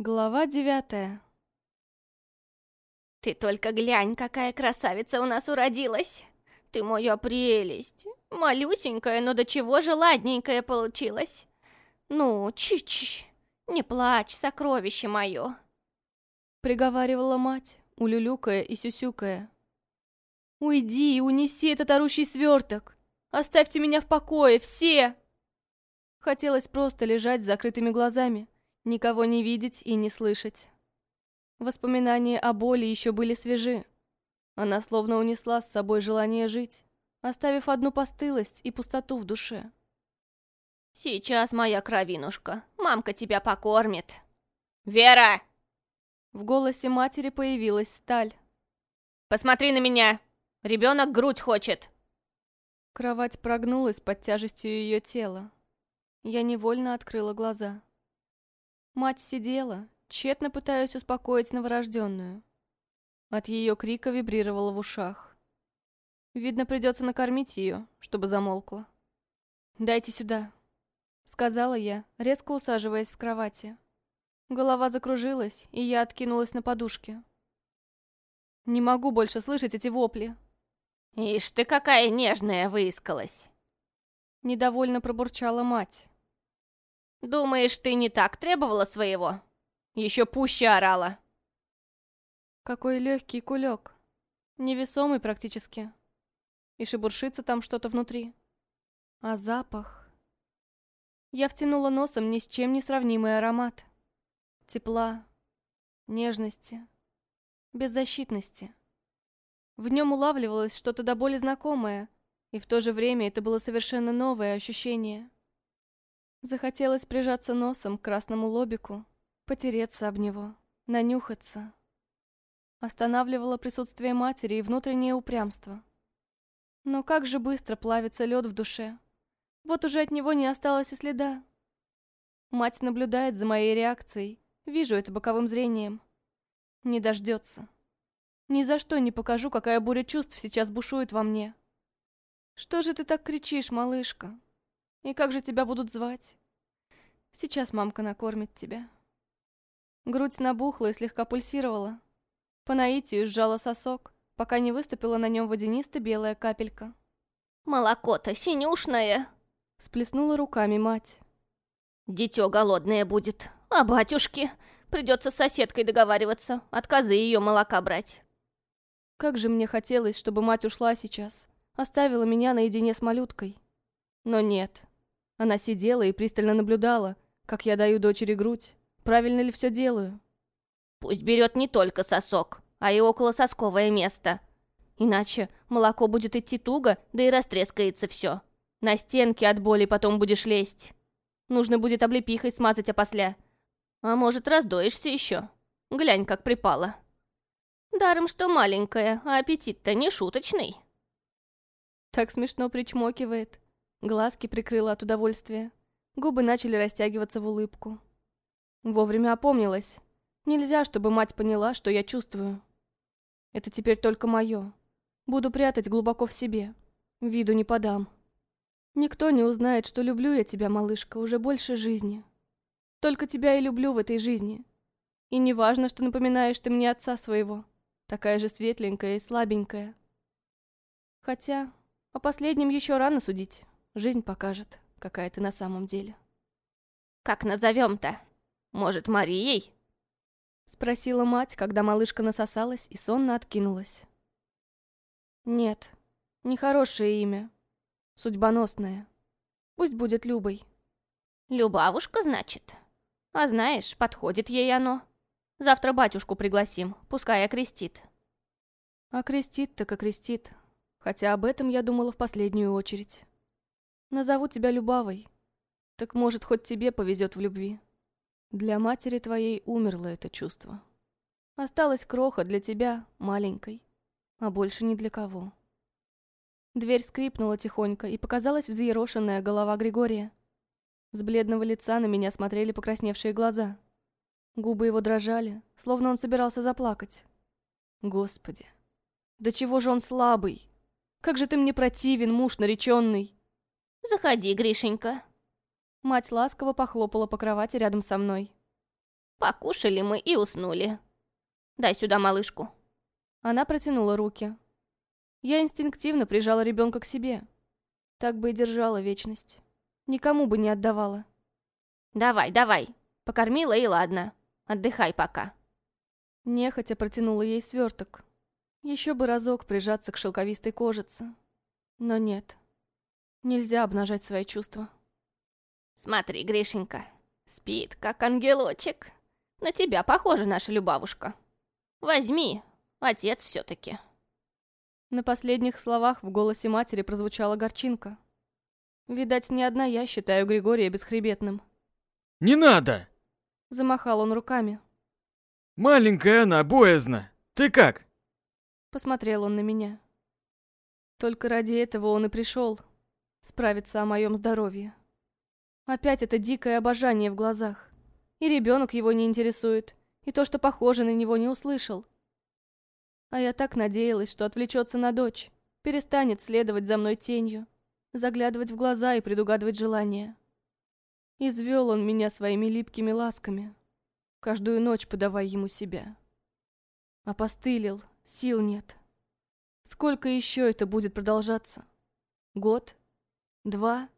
Глава девятая. Ты только глянь, какая красавица у нас уродилась. Ты моя прелесть. Малюсенькая, но до чего же ладненькая получилась. Ну, чуть-чуть. Не плачь, сокровище мое. Приговаривала мать, улюлюкая и сюсюкая. Уйди и унеси этот орущий сверток. Оставьте меня в покое, все! Хотелось просто лежать с закрытыми глазами, никого не видеть и не слышать. Воспоминания о боли еще были свежи. Она словно унесла с собой желание жить, оставив одну постылость и пустоту в душе. «Сейчас, моя кровинушка, мамка тебя покормит!» «Вера!» В голосе матери появилась сталь. «Посмотри на меня! Ребенок грудь хочет!» Кровать прогнулась под тяжестью ее тела. Я невольно открыла глаза. Мать сидела, тщетно пытаясь успокоить новорожденную. От ее крика вибрировало в ушах. Видно, придется накормить ее, чтобы замолкла. «Дайте сюда», — сказала я, резко усаживаясь в кровати. Голова закружилась, и я откинулась на подушке. «Не могу больше слышать эти вопли». «Ишь ты, какая нежная выискалась!» Недовольно пробурчала мать. «Думаешь, ты не так требовала своего? Еще пуще орала!» Какой легкий кулек. Невесомый практически. И шебуршится там что-то внутри. А запах... Я втянула носом ни с чем не сравнимый аромат. Тепла, нежности, беззащитности. В нем улавливалось что-то до боли знакомое, и в то же время это было совершенно новое ощущение. Захотелось прижаться носом к красному лобику, потереться об него, нанюхаться. Останавливало присутствие матери и внутреннее упрямство. Но как же быстро плавится лед в душе. Вот уже от него не осталось и следа. Мать наблюдает за моей реакцией. Вижу это боковым зрением. Не дождется. Ни за что не покажу, какая буря чувств сейчас бушует во мне. Что же ты так кричишь, малышка? И как же тебя будут звать? Сейчас мамка накормит тебя. Грудь набухла и слегка пульсировала. По наитию сжала сосок, пока не выступила на нем водянисто-белая капелька. «Молоко-то синюшное!» Сплеснула руками мать. «Дитё голодное будет, а батюшки? Придется с соседкой договариваться, отказы ее молока брать». Как же мне хотелось, чтобы мать ушла сейчас, оставила меня наедине с малюткой. Но нет. Она сидела и пристально наблюдала, как я даю дочери грудь, правильно ли все делаю. Пусть берет не только сосок, а и околососковое место. Иначе молоко будет идти туго, да и растрескается все. На стенке от боли потом будешь лезть. Нужно будет облепихой смазать опосля. А может, раздоишься еще? Глянь, как припало. Даром, что маленькая, а аппетит-то не шуточный. Так смешно причмокивает. Глазки прикрыла от удовольствия. Губы начали растягиваться в улыбку. Вовремя опомнилась. Нельзя, чтобы мать поняла, что я чувствую. Это теперь только мое. Буду прятать глубоко в себе. Виду не подам. Никто не узнает, что люблю я тебя, малышка, уже больше жизни. Только тебя и люблю в этой жизни. И не важно, что напоминаешь ты мне отца своего такая же светленькая и слабенькая. Хотя о последнем еще рано судить. Жизнь покажет, какая ты на самом деле. «Как назовем-то? Может, Марией?» Спросила мать, когда малышка насосалась и сонно откинулась. «Нет, нехорошее имя. Судьбоносное. Пусть будет Любой». «Любавушка, значит? А знаешь, подходит ей оно». Завтра батюшку пригласим, пускай окрестит». «Окрестит так окрестит. Хотя об этом я думала в последнюю очередь. Назову тебя Любавой. Так может, хоть тебе повезет в любви. Для матери твоей умерло это чувство. Осталась кроха для тебя, маленькой, а больше ни для кого». Дверь скрипнула тихонько, и показалась взъерошенная голова Григория. С бледного лица на меня смотрели покрасневшие глаза. Губы его дрожали, словно он собирался заплакать. Господи, да чего же он слабый? Как же ты мне противен, муж нареченный. Заходи, Гришенька. Мать ласково похлопала по кровати рядом со мной. Покушали мы и уснули. Дай сюда малышку. Она протянула руки. Я инстинктивно прижала ребенка к себе. Так бы и держала вечность. Никому бы не отдавала. Давай, давай. Покормила и ладно. Отдыхай пока. Нехотя протянула ей сверток. Еще бы разок прижаться к шелковистой кожице. Но нет. Нельзя обнажать свои чувства. Смотри, Гришенька, спит, как ангелочек. На тебя похожа наша Любавушка. Возьми, отец все-таки. На последних словах в голосе матери прозвучала горчинка. Видать, не одна я считаю Григория бесхребетным. «Не надо!» Замахал он руками. «Маленькая она, боязно. Ты как?» Посмотрел он на меня. Только ради этого он и пришел. Справиться о моем здоровье. Опять это дикое обожание в глазах. И ребенок его не интересует, и то, что похоже на него, не услышал. А я так надеялась, что отвлечется на дочь, перестанет следовать за мной тенью, заглядывать в глаза и предугадывать желания. Извел он меня своими липкими ласками, каждую ночь подавая ему себя. Опостылил, сил нет. Сколько еще это будет продолжаться? Год? Два?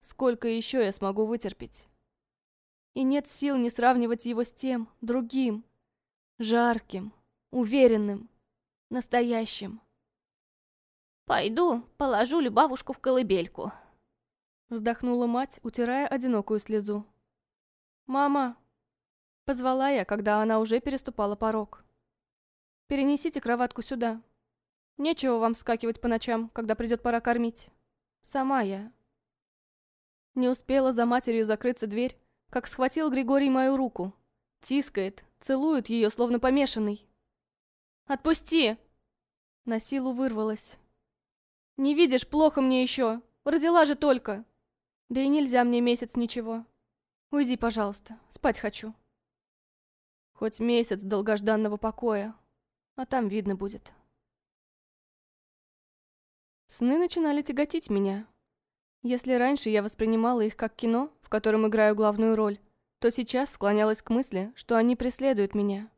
Сколько еще я смогу вытерпеть? И нет сил не сравнивать его с тем, другим, жарким, уверенным, настоящим. «Пойду, положу Любавушку в колыбельку», — вздохнула мать, утирая одинокую слезу. «Мама!» — позвала я, когда она уже переступала порог. «Перенесите кроватку сюда. Нечего вам скакивать по ночам, когда придет пора кормить. Сама я». Не успела за матерью закрыться дверь, как схватил Григорий мою руку. Тискает, целует ее, словно помешанный. «Отпусти!» На силу вырвалась. «Не видишь, плохо мне еще. Родила же только. Да и нельзя мне месяц ничего. Уйди, пожалуйста, спать хочу». Хоть месяц долгожданного покоя, а там видно будет. Сны начинали тяготить меня. Если раньше я воспринимала их как кино, в котором играю главную роль, то сейчас склонялась к мысли, что они преследуют меня.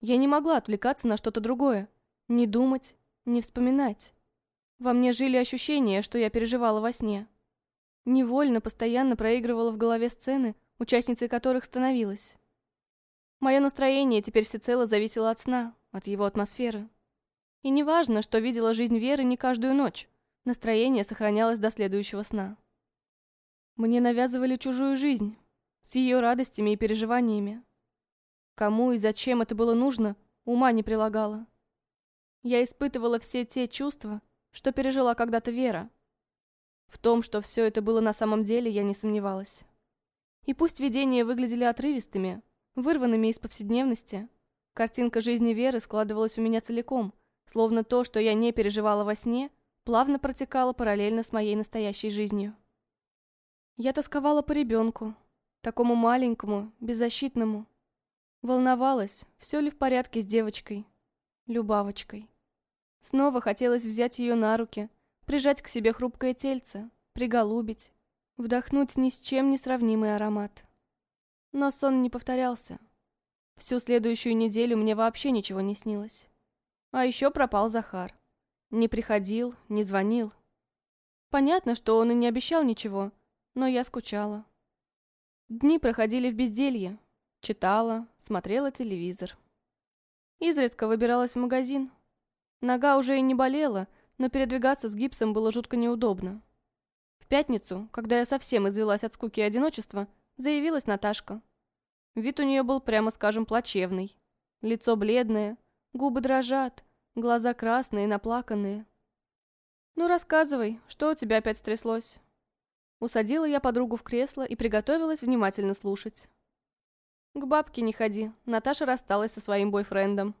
Я не могла отвлекаться на что-то другое, не думать, не вспоминать. Во мне жили ощущения, что я переживала во сне. Невольно постоянно проигрывала в голове сцены, участницей которых становилась. Мое настроение теперь всецело зависело от сна, от его атмосферы. И неважно, что видела жизнь Веры не каждую ночь. Настроение сохранялось до следующего сна. Мне навязывали чужую жизнь, с ее радостями и переживаниями. Кому и зачем это было нужно, ума не прилагала. Я испытывала все те чувства, что пережила когда-то Вера. В том, что все это было на самом деле, я не сомневалась. И пусть видения выглядели отрывистыми, вырванными из повседневности, картинка жизни Веры складывалась у меня целиком, словно то, что я не переживала во сне, плавно протекала параллельно с моей настоящей жизнью. Я тосковала по ребенку, такому маленькому, беззащитному. Волновалась, все ли в порядке с девочкой, Любавочкой. Снова хотелось взять ее на руки, прижать к себе хрупкое тельце, приголубить, вдохнуть ни с чем не сравнимый аромат. Но сон не повторялся. Всю следующую неделю мне вообще ничего не снилось. А еще пропал Захар. Не приходил, не звонил. Понятно, что он и не обещал ничего, но я скучала. Дни проходили в безделье. Читала, смотрела телевизор. Изредка выбиралась в магазин. Нога уже и не болела, но передвигаться с гипсом было жутко неудобно. В пятницу, когда я совсем извелась от скуки и одиночества, заявилась Наташка. Вид у нее был, прямо скажем, плачевный. Лицо бледное, губы дрожат, Глаза красные, наплаканные. «Ну, рассказывай, что у тебя опять стряслось?» Усадила я подругу в кресло и приготовилась внимательно слушать. «К бабке не ходи, Наташа рассталась со своим бойфрендом.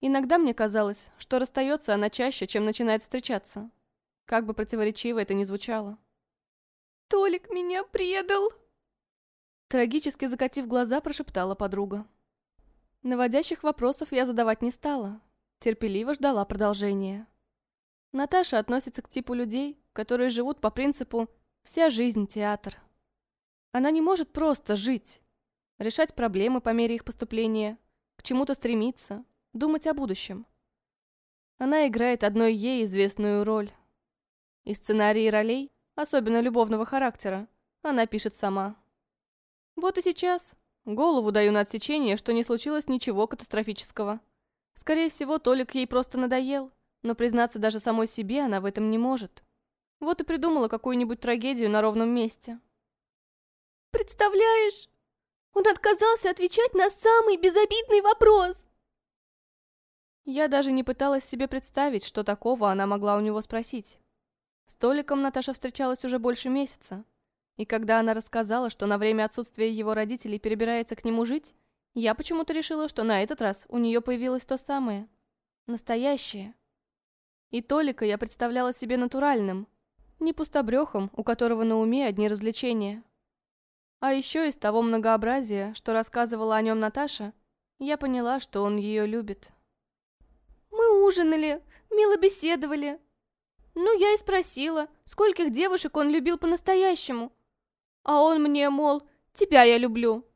Иногда мне казалось, что расстается она чаще, чем начинает встречаться. Как бы противоречиво это ни звучало. «Толик меня предал!» Трагически закатив глаза, прошептала подруга. Наводящих вопросов я задавать не стала, терпеливо ждала продолжения. Наташа относится к типу людей, которые живут по принципу «вся жизнь – театр». Она не может просто жить. решать проблемы по мере их поступления, к чему-то стремиться, думать о будущем. Она играет одной ей известную роль. И сценарии ролей, особенно любовного характера, она пишет сама. Вот и сейчас голову даю на отсечение, что не случилось ничего катастрофического. Скорее всего, Толик ей просто надоел, но признаться даже самой себе она в этом не может. Вот и придумала какую-нибудь трагедию на ровном месте. «Представляешь, он отказался отвечать на самый безобидный вопрос!» Я даже не пыталась себе представить, что такого она могла у него спросить. С Толиком Наташа встречалась уже больше месяца. И когда она рассказала, что на время отсутствия его родителей перебирается к нему жить, я почему-то решила, что на этот раз у нее появилось то самое. Настоящее. И Толика я представляла себе натуральным, не пустобрехом, у которого на уме одни развлечения. А еще из того многообразия, что рассказывала о нем Наташа, я поняла, что он ее любит. Мы ужинали, мило беседовали. Ну, я и спросила, скольких девушек он любил по-настоящему. А он мне, мол, тебя я люблю.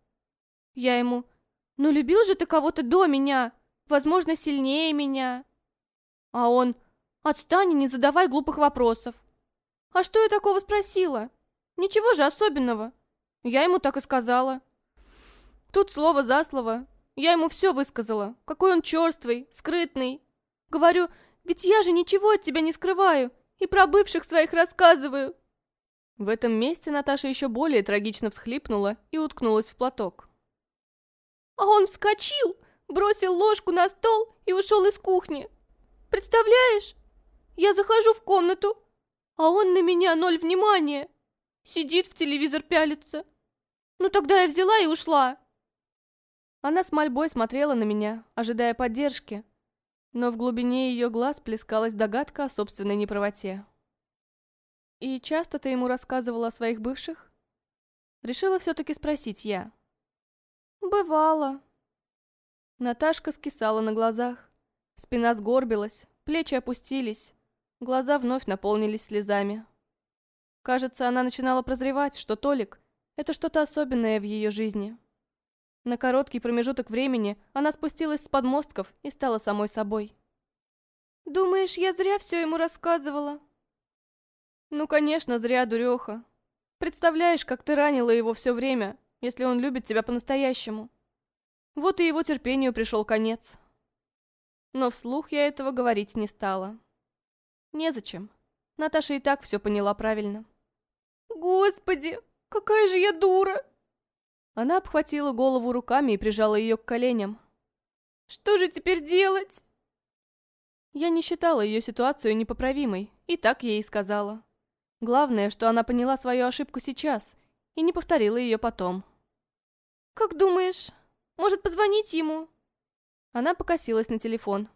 Я ему, ну любил же ты кого-то до меня, возможно, сильнее меня. А он, отстань и не задавай глупых вопросов. А что я такого спросила? Ничего же особенного. Я ему так и сказала. Тут слово за слово. Я ему все высказала. Какой он черствый, скрытный. Говорю, ведь я же ничего от тебя не скрываю. И про бывших своих рассказываю. В этом месте Наташа еще более трагично всхлипнула и уткнулась в платок. А он вскочил, бросил ложку на стол и ушел из кухни. Представляешь? Я захожу в комнату, а он на меня ноль внимания. Сидит в телевизор пялится. Ну тогда я взяла и ушла. Она с мольбой смотрела на меня, ожидая поддержки, но в глубине ее глаз плескалась догадка о собственной неправоте. «И часто ты ему рассказывала о своих бывших?» Решила все-таки спросить я. «Бывало». Наташка скисала на глазах. Спина сгорбилась, плечи опустились, глаза вновь наполнились слезами. Кажется, она начинала прозревать, что Толик — это что-то особенное в ее жизни. На короткий промежуток времени она спустилась с подмостков и стала самой собой. «Думаешь, я зря все ему рассказывала?» Ну, конечно, зря, дуреха. Представляешь, как ты ранила его все время, если он любит тебя по-настоящему. Вот и его терпению пришел конец. Но вслух я этого говорить не стала. Незачем. Наташа и так все поняла правильно. Господи, какая же я дура! Она обхватила голову руками и прижала ее к коленям. Что же теперь делать? Я не считала ее ситуацию непоправимой, и так ей и сказала. Главное, что она поняла свою ошибку сейчас и не повторила ее потом. «Как думаешь, может позвонить ему?» Она покосилась на телефон.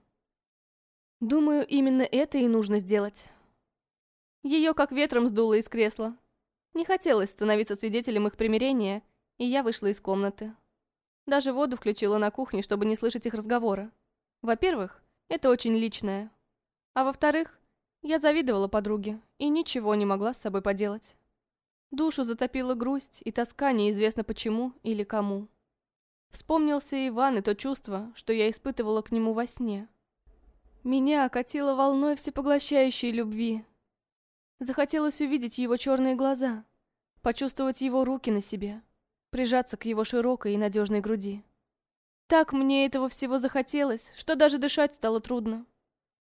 «Думаю, именно это и нужно сделать». Ее как ветром сдуло из кресла. Не хотелось становиться свидетелем их примирения, и я вышла из комнаты. Даже воду включила на кухне, чтобы не слышать их разговора. Во-первых, это очень личное. А во-вторых, я завидовала подруге и ничего не могла с собой поделать. Душу затопила грусть и тоска неизвестно почему или кому. Вспомнился Иван и то чувство, что я испытывала к нему во сне. Меня окатило волной всепоглощающей любви. Захотелось увидеть его черные глаза, почувствовать его руки на себе, прижаться к его широкой и надежной груди. Так мне этого всего захотелось, что даже дышать стало трудно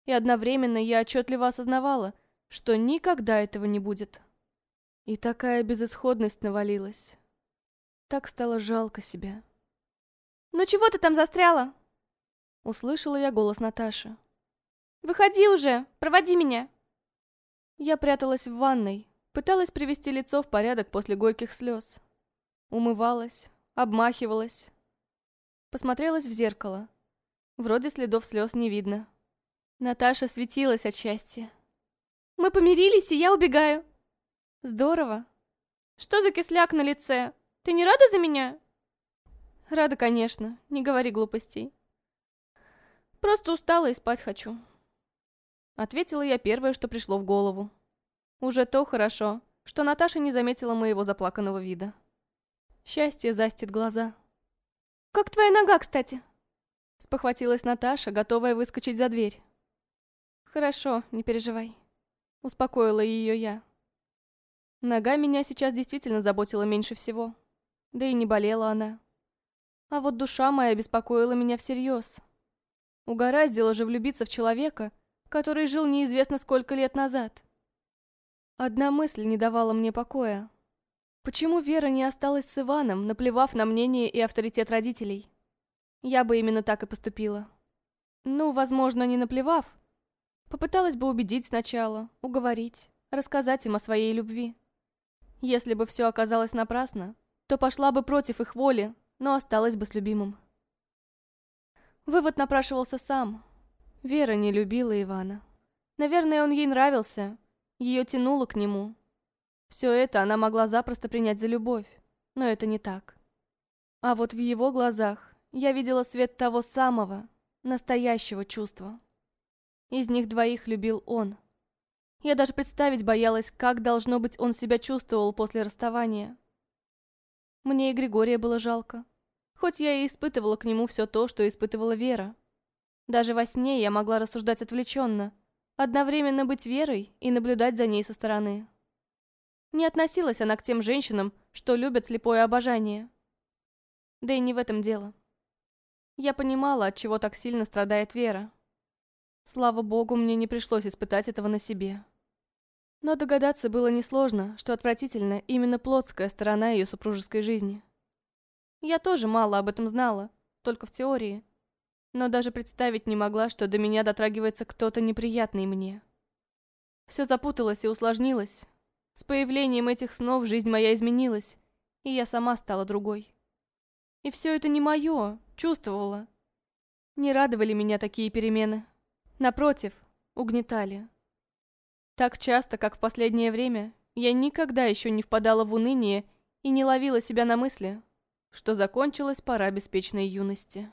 и одновременно я отчетливо осознавала, что никогда этого не будет. И такая безысходность навалилась. Так стало жалко себя. «Ну чего ты там застряла?» Услышала я голос Наташи. «Выходи уже, проводи меня!» Я пряталась в ванной, пыталась привести лицо в порядок после горьких слез. Умывалась, обмахивалась. Посмотрелась в зеркало. Вроде следов слез не видно. Наташа светилась от счастья. «Мы помирились, и я убегаю». «Здорово». «Что за кисляк на лице? Ты не рада за меня?» «Рада, конечно. Не говори глупостей». «Просто устала и спать хочу». Ответила я первое, что пришло в голову. Уже то хорошо, что Наташа не заметила моего заплаканного вида. Счастье застит глаза. «Как твоя нога, кстати?» Спохватилась Наташа, готовая выскочить за дверь. «Хорошо, не переживай», — успокоила ее я. Нога меня сейчас действительно заботила меньше всего. Да и не болела она. А вот душа моя беспокоила меня всерьез. Угораздило же влюбиться в человека, который жил неизвестно сколько лет назад. Одна мысль не давала мне покоя. Почему Вера не осталась с Иваном, наплевав на мнение и авторитет родителей? Я бы именно так и поступила. Ну, возможно, не наплевав. Попыталась бы убедить сначала, уговорить, рассказать им о своей любви. Если бы все оказалось напрасно, то пошла бы против их воли, но осталась бы с любимым. Вывод напрашивался сам. Вера не любила Ивана. Наверное, он ей нравился, ее тянуло к нему. Все это она могла запросто принять за любовь, но это не так. А вот в его глазах я видела свет того самого, настоящего чувства. Из них двоих любил он. Я даже представить боялась, как, должно быть, он себя чувствовал после расставания. Мне и Григория было жалко. Хоть я и испытывала к нему все то, что испытывала Вера. Даже во сне я могла рассуждать отвлеченно, одновременно быть Верой и наблюдать за ней со стороны. Не относилась она к тем женщинам, что любят слепое обожание. Да и не в этом дело. Я понимала, от чего так сильно страдает Вера. Слава богу, мне не пришлось испытать этого на себе. Но догадаться было несложно, что отвратительна именно плотская сторона ее супружеской жизни. Я тоже мало об этом знала, только в теории. Но даже представить не могла, что до меня дотрагивается кто-то неприятный мне. Все запуталось и усложнилось. С появлением этих снов жизнь моя изменилась, и я сама стала другой. И все это не мое, чувствовала. Не радовали меня такие перемены. Напротив, угнетали. Так часто, как в последнее время, я никогда еще не впадала в уныние и не ловила себя на мысли, что закончилась пора беспечной юности.